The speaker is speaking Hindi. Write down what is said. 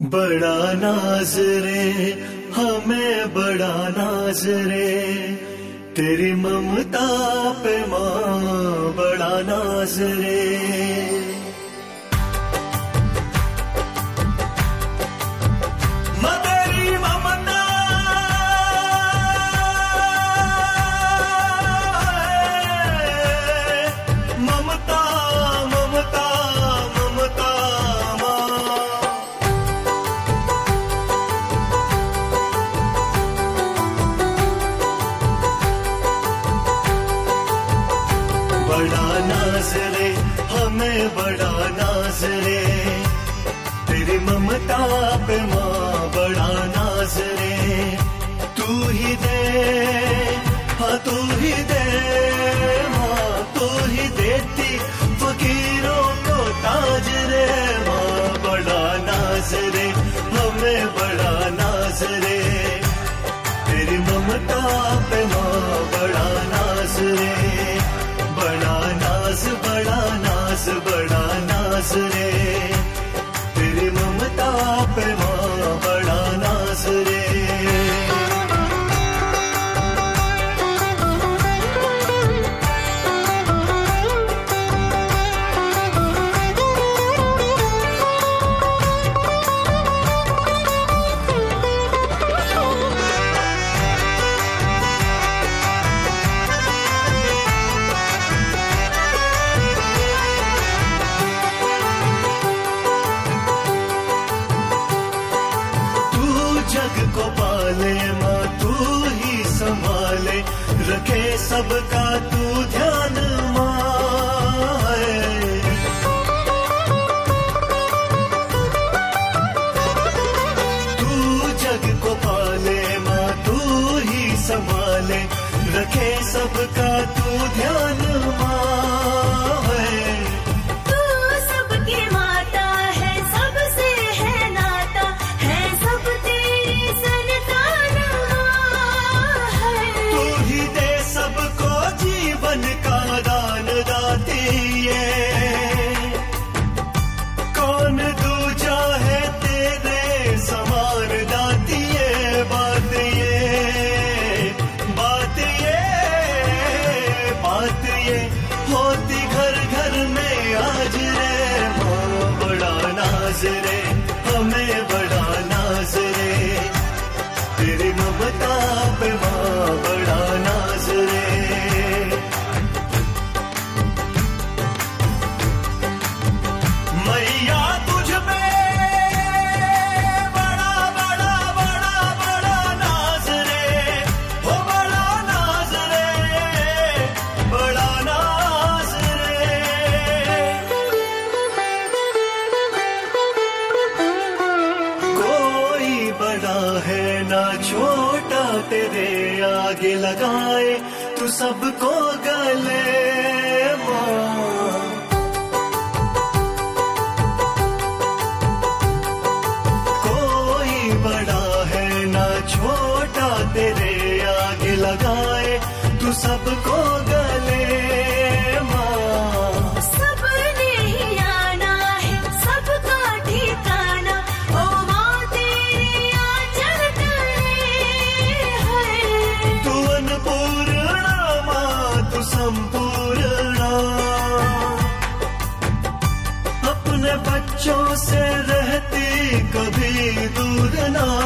बड़ा नाज रे हमें बड़ा नाज रे तेरी ममता पे माँ बड़ा नाज रे माँ नाज रे हमें बड़ा नाज रे तेरी ममता पे माँ बड़ा नाज रे तू ही दे हाँ तू ही दे माँ तू ही देती फकीरों को ताज रे माँ बड़ा नाज रे हमें बड़ा नाज रे तेरी ममता पे माँ बड़ा नाज रे बड़ा नाज बड़ा नाज बड़ा नाज रे। जग को पाले, माँ तू ही संभाले, रखे सबका तू ध्यान तू जग को पाले, माँ तू ही संभाले, रखे सबका तू ध्यान माए। दाती ये बात बात ये, बात होती घर घर में आज रे बड़ा नाज रे। है ना छोटा तेरे आगे लगाए, तू सबको गले बड़ा है ना छोटा तेरे आगे लगाए, तू सबको गले संपूर्णा। अपने बच्चों से रहती कभी दूर ना।